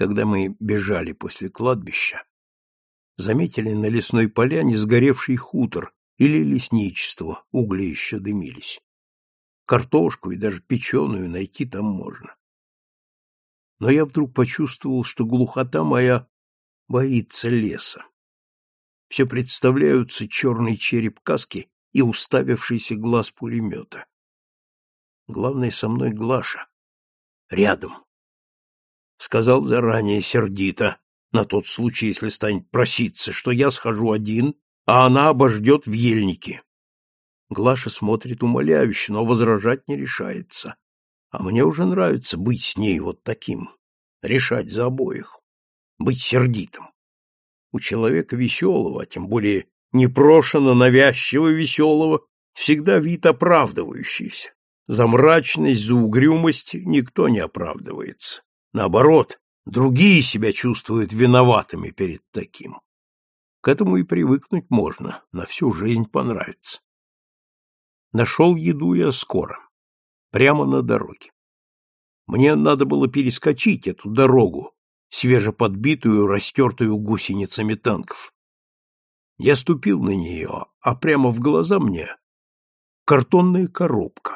Когда мы бежали после кладбища, заметили на лесной поляне сгоревший хутор или лесничество, угли еще дымились. Картошку и даже печеную найти там можно. Но я вдруг почувствовал, что глухота моя боится леса. Все представляются черный череп каски и уставившийся глаз пулемета. Главное, со мной Глаша. Рядом. Сказал заранее сердито, на тот случай, если станет проситься, что я схожу один, а она обождет в ельнике. Глаша смотрит умоляюще, но возражать не решается. А мне уже нравится быть с ней вот таким, решать за обоих, быть сердитым. У человека веселого, а тем более непрошено навязчиво веселого, всегда вид оправдывающийся. За мрачность, за угрюмость никто не оправдывается. Наоборот, другие себя чувствуют виноватыми перед таким. К этому и привыкнуть можно, на всю жизнь понравится. Нашел еду я скоро, прямо на дороге. Мне надо было перескочить эту дорогу, свежеподбитую, растертую гусеницами танков. Я ступил на нее, а прямо в глаза мне картонная коробка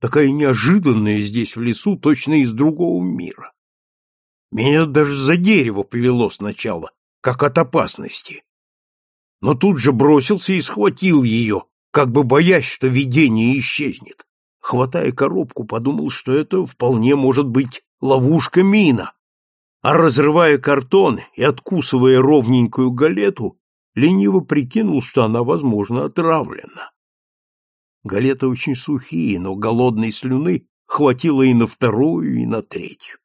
такая неожиданная здесь в лесу, точно из другого мира. Меня даже за дерево повело сначала, как от опасности. Но тут же бросился и схватил ее, как бы боясь, что видение исчезнет. Хватая коробку, подумал, что это вполне может быть ловушка-мина. А разрывая картон и откусывая ровненькую галету, лениво прикинул, что она, возможно, отравлена. Галеты очень сухие, но голодной слюны хватило и на вторую, и на третью.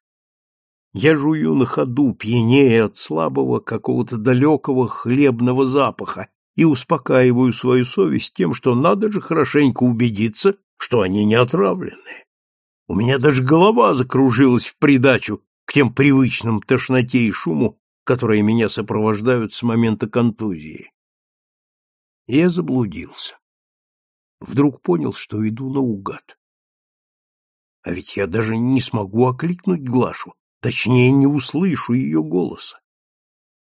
Я жую на ходу, пьянее от слабого какого-то далекого хлебного запаха, и успокаиваю свою совесть тем, что надо же хорошенько убедиться, что они не отравлены. У меня даже голова закружилась в придачу к тем привычным тошноте и шуму, которые меня сопровождают с момента контузии. И я заблудился вдруг понял, что иду наугад. А ведь я даже не смогу окликнуть Глашу, точнее, не услышу ее голоса.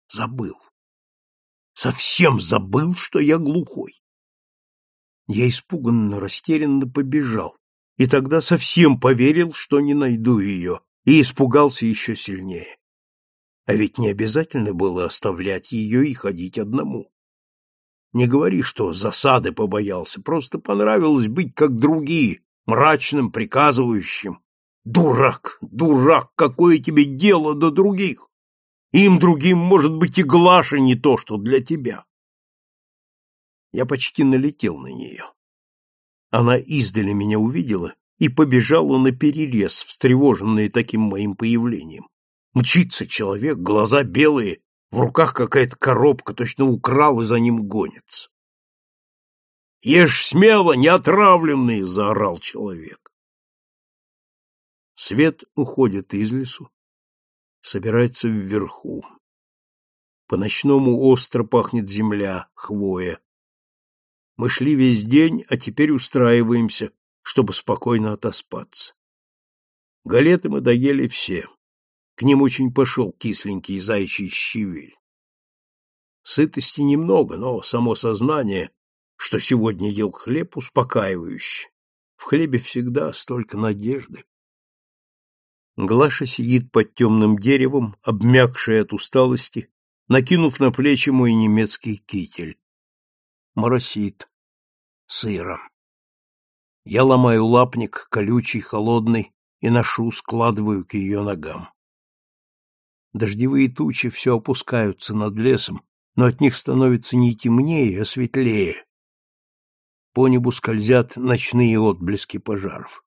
Забыл. Совсем забыл, что я глухой. Я испуганно, растерянно побежал, и тогда совсем поверил, что не найду ее, и испугался еще сильнее. А ведь не обязательно было оставлять ее и ходить одному. Не говори, что засады побоялся, просто понравилось быть как другие, мрачным, приказывающим. Дурак, дурак, какое тебе дело до других? Им другим, может быть, и Глаша не то, что для тебя. Я почти налетел на нее. Она издали меня увидела и побежала на перерез, встревоженная таким моим появлением. Мчится человек, глаза белые, в руках какая-то коробка, точно украл и за ним гонится. «Ешь смело, не отравленный!» — заорал человек. Свет уходит из лесу, собирается вверху. По-ночному остро пахнет земля, хвоя. Мы шли весь день, а теперь устраиваемся, чтобы спокойно отоспаться. Галеты мы доели все. К ним очень пошел кисленький зайчий щавель. Сытости немного, но само сознание, что сегодня ел хлеб, успокаивающе. В хлебе всегда столько надежды. Глаша сидит под темным деревом, обмякшая от усталости, накинув на плечи мой немецкий китель. Моросит. Сыро. Я ломаю лапник, колючий, холодный, и ношу, складываю к ее ногам. Дождевые тучи все опускаются над лесом, но от них становится не темнее, а светлее. По небу скользят ночные отблески пожаров.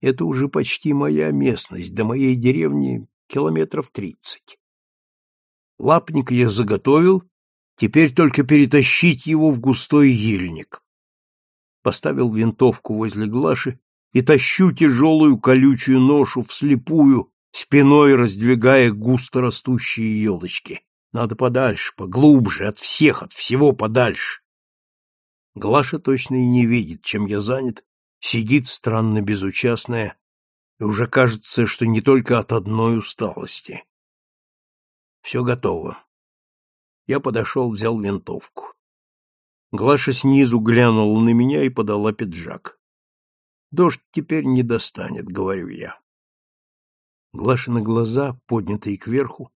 Это уже почти моя местность, до моей деревни километров тридцать. Лапник я заготовил, теперь только перетащить его в густой ельник. Поставил винтовку возле Глаши и тащу тяжелую колючую ношу вслепую спиной раздвигая густо растущие елочки. Надо подальше, поглубже, от всех, от всего подальше. Глаша точно и не видит, чем я занят, сидит странно безучастная, и уже кажется, что не только от одной усталости. Все готово. Я подошел, взял винтовку. Глаша снизу глянула на меня и подала пиджак. Дождь теперь не достанет, говорю я. Глашины глаза, поднятые кверху,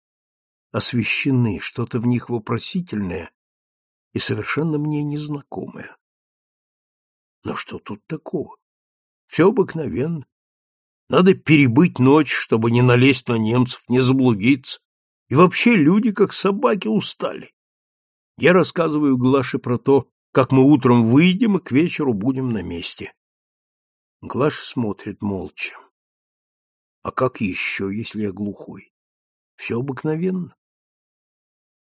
освещены, что-то в них вопросительное и совершенно мне незнакомое. Но что тут такого? Все обыкновенно. Надо перебыть ночь, чтобы не налезть на немцев, не заблудиться. И вообще люди, как собаки, устали. Я рассказываю Глаше про то, как мы утром выйдем и к вечеру будем на месте. Глаша смотрит молча. А как еще, если я глухой? Все обыкновенно.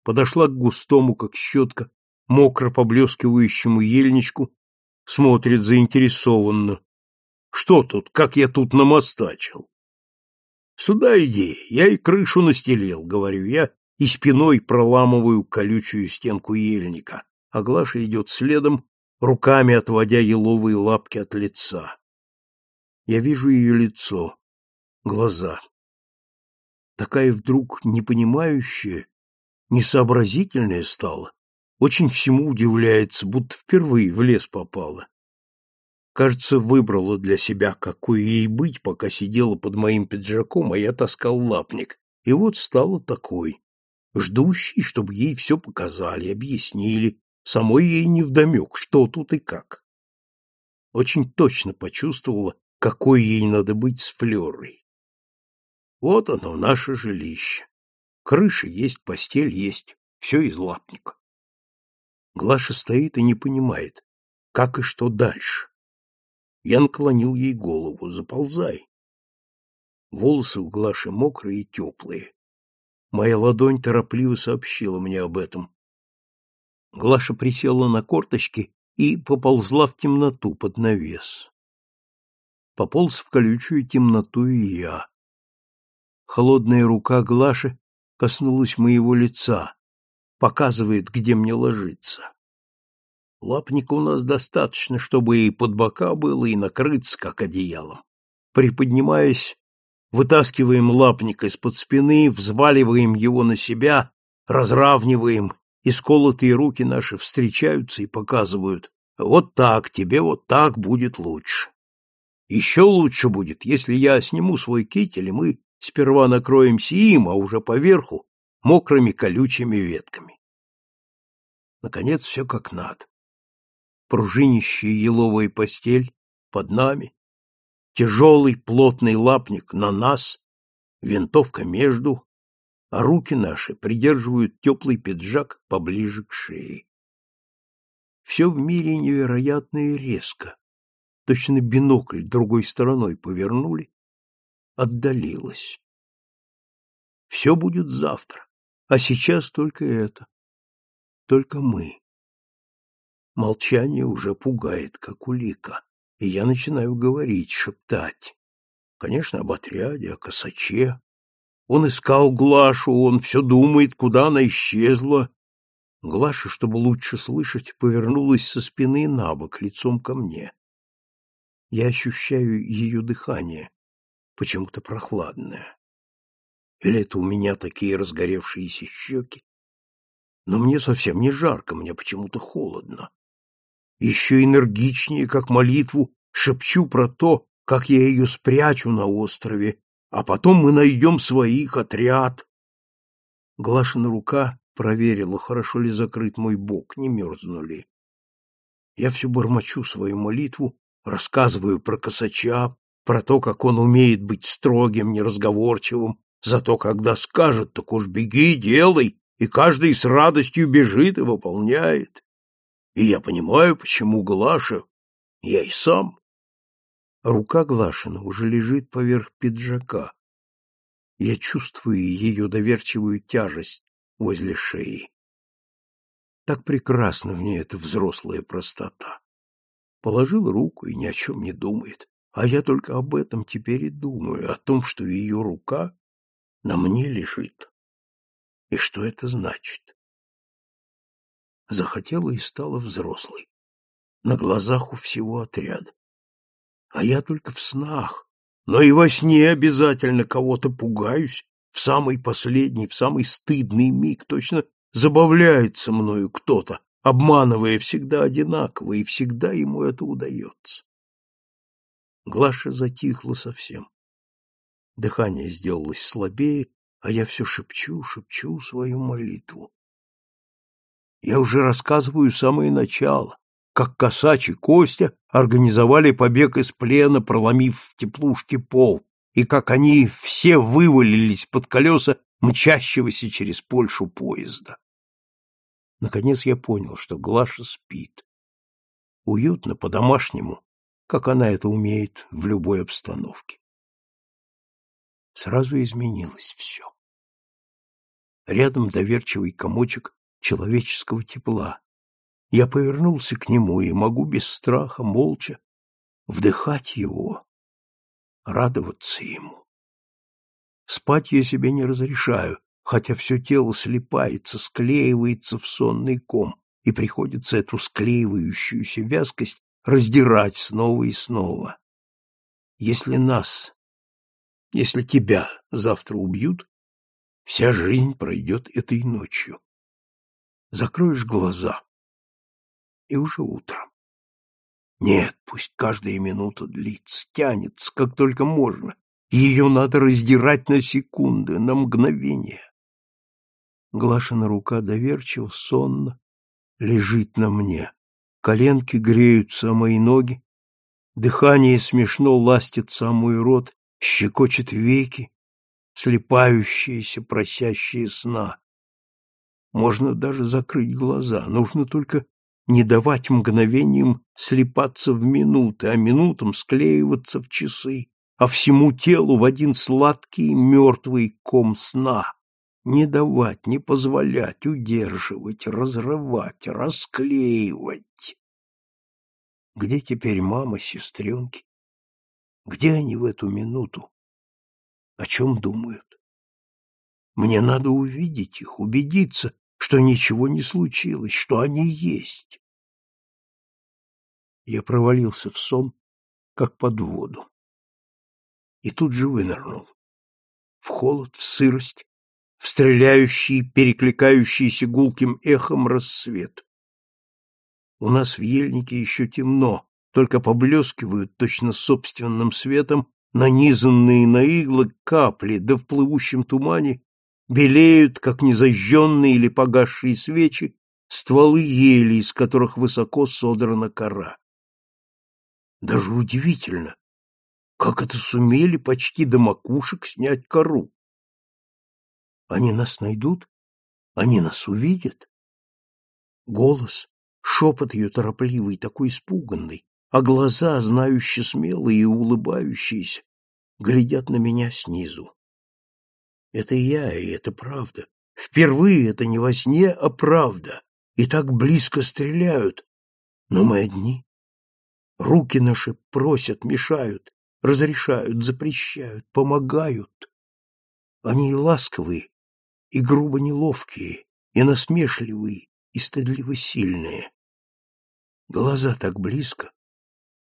Подошла к густому, как щетка, мокро поблескивающему ельничку, смотрит заинтересованно. Что тут, как я тут намостачил? Сюда иди, я и крышу настелил, говорю я, и спиной проламываю колючую стенку ельника, а Глаша идет следом, руками отводя еловые лапки от лица. Я вижу ее лицо, глаза. Такая вдруг непонимающая, несообразительная стала, очень всему удивляется, будто впервые в лес попала. Кажется, выбрала для себя, какой ей быть, пока сидела под моим пиджаком, а я таскал лапник. И вот стала такой, ждущей, чтобы ей все показали, объяснили, самой ей невдомек, что тут и как. Очень точно почувствовала, какой ей надо быть с Флерой. Вот оно, наше жилище. Крыша есть, постель есть, все из лапника. Глаша стоит и не понимает, как и что дальше. Я наклонил ей голову. Заползай. Волосы у Глаши мокрые и теплые. Моя ладонь торопливо сообщила мне об этом. Глаша присела на корточки и поползла в темноту под навес. Пополз в колючую темноту и я. Холодная рука Глаши коснулась моего лица, показывает, где мне ложиться. Лапника у нас достаточно, чтобы и под бока было, и накрыться, как одеялом. Приподнимаясь, вытаскиваем лапник из-под спины, взваливаем его на себя, разравниваем, и сколотые руки наши встречаются и показывают, вот так, тебе вот так будет лучше. Еще лучше будет, если я сниму свой китель, и мы сперва накроемся им, а уже поверху мокрыми колючими ветками. Наконец все как надо пружинищая еловая постель под нами, тяжелый плотный лапник на нас, винтовка между, а руки наши придерживают теплый пиджак поближе к шее. Все в мире невероятно и резко. Точно бинокль другой стороной повернули, отдалилось. Все будет завтра, а сейчас только это. Только мы. Молчание уже пугает, как улика, и я начинаю говорить, шептать. Конечно, об отряде, о косаче. Он искал Глашу, он все думает, куда она исчезла. Глаша, чтобы лучше слышать, повернулась со спины на бок, лицом ко мне. Я ощущаю ее дыхание, почему-то прохладное. Или это у меня такие разгоревшиеся щеки? Но мне совсем не жарко, мне почему-то холодно еще энергичнее, как молитву, шепчу про то, как я ее спрячу на острове, а потом мы найдем своих отряд. Глашина рука проверила, хорошо ли закрыт мой бок, не мерзну ли. Я все бормочу свою молитву, рассказываю про косача, про то, как он умеет быть строгим, неразговорчивым, зато когда скажет, так уж беги, делай, и каждый с радостью бежит и выполняет. И я понимаю, почему Глаша, я и сам. Рука Глашина уже лежит поверх пиджака. Я чувствую ее доверчивую тяжесть возле шеи. Так прекрасно в ней эта взрослая простота. Положил руку и ни о чем не думает. А я только об этом теперь и думаю, о том, что ее рука на мне лежит. И что это значит? захотела и стала взрослой, на глазах у всего отряда. А я только в снах, но и во сне обязательно кого-то пугаюсь, в самый последний, в самый стыдный миг точно забавляется мною кто-то, обманывая всегда одинаково, и всегда ему это удается. Глаша затихла совсем. Дыхание сделалось слабее, а я все шепчу, шепчу свою молитву. Я уже рассказываю самое начало, как Косач и Костя организовали побег из плена, проломив в теплушке пол, и как они все вывалились под колеса мчащегося через Польшу поезда. Наконец я понял, что Глаша спит. Уютно, по-домашнему, как она это умеет в любой обстановке. Сразу изменилось все. Рядом доверчивый комочек человеческого тепла. Я повернулся к нему и могу без страха, молча, вдыхать его, радоваться ему. Спать я себе не разрешаю, хотя все тело слипается, склеивается в сонный ком, и приходится эту склеивающуюся вязкость раздирать снова и снова. Если нас, если тебя завтра убьют, вся жизнь пройдет этой ночью. Закроешь глаза, и уже утром. Нет, пусть каждая минута длится, тянется, как только можно. Ее надо раздирать на секунды, на мгновение. Глашина рука доверчиво, сонно лежит на мне. Коленки греются мои ноги, дыхание смешно ластит самый рот, щекочет веки, слепающиеся, просящие сна. Можно даже закрыть глаза, нужно только не давать мгновениям слепаться в минуты, а минутам склеиваться в часы, а всему телу в один сладкий мертвый ком сна. Не давать, не позволять, удерживать, разрывать, расклеивать. Где теперь мама, сестренки? Где они в эту минуту? О чем думают? Мне надо увидеть их, убедиться, что ничего не случилось, что они есть. Я провалился в сон, как под воду. И тут же вынырнул. В холод, в сырость, в стреляющий, перекликающийся гулким эхом рассвет. У нас в ельнике еще темно, только поблескивают точно собственным светом нанизанные на иглы капли, да в плывущем тумане белеют, как незажженные или погасшие свечи, стволы ели, из которых высоко содрана кора. Даже удивительно, как это сумели почти до макушек снять кору. Они нас найдут? Они нас увидят? Голос, шепот ее торопливый, такой испуганный, а глаза, знающие смелые и улыбающиеся, глядят на меня снизу. Это я, и это правда. Впервые это не во сне, а правда. И так близко стреляют. Но мы одни. Руки наши просят, мешают, разрешают, запрещают, помогают. Они и ласковые, и грубо неловкие, и насмешливые, и стыдливо сильные. Глаза так близко,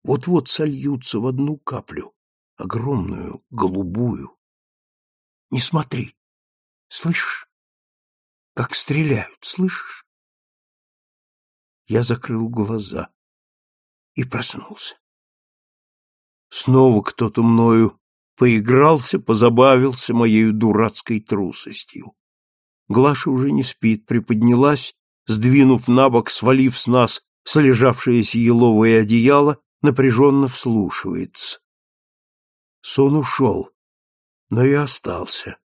вот-вот сольются в одну каплю, огромную, голубую. Не смотри. Слышишь? Как стреляют, слышишь? Я закрыл глаза и проснулся. Снова кто-то мною поигрался, позабавился моей дурацкой трусостью. Глаша уже не спит, приподнялась, сдвинув на бок, свалив с нас слежавшееся еловое одеяло, напряженно вслушивается. Сон ушел, но и остался.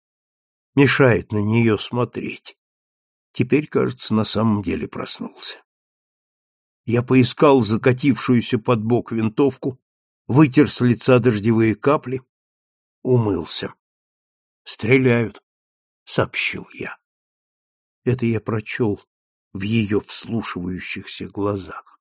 Мешает на нее смотреть. Теперь, кажется, на самом деле проснулся. Я поискал закатившуюся под бок винтовку, вытер с лица дождевые капли, умылся. «Стреляют», — сообщил я. Это я прочел в ее вслушивающихся глазах.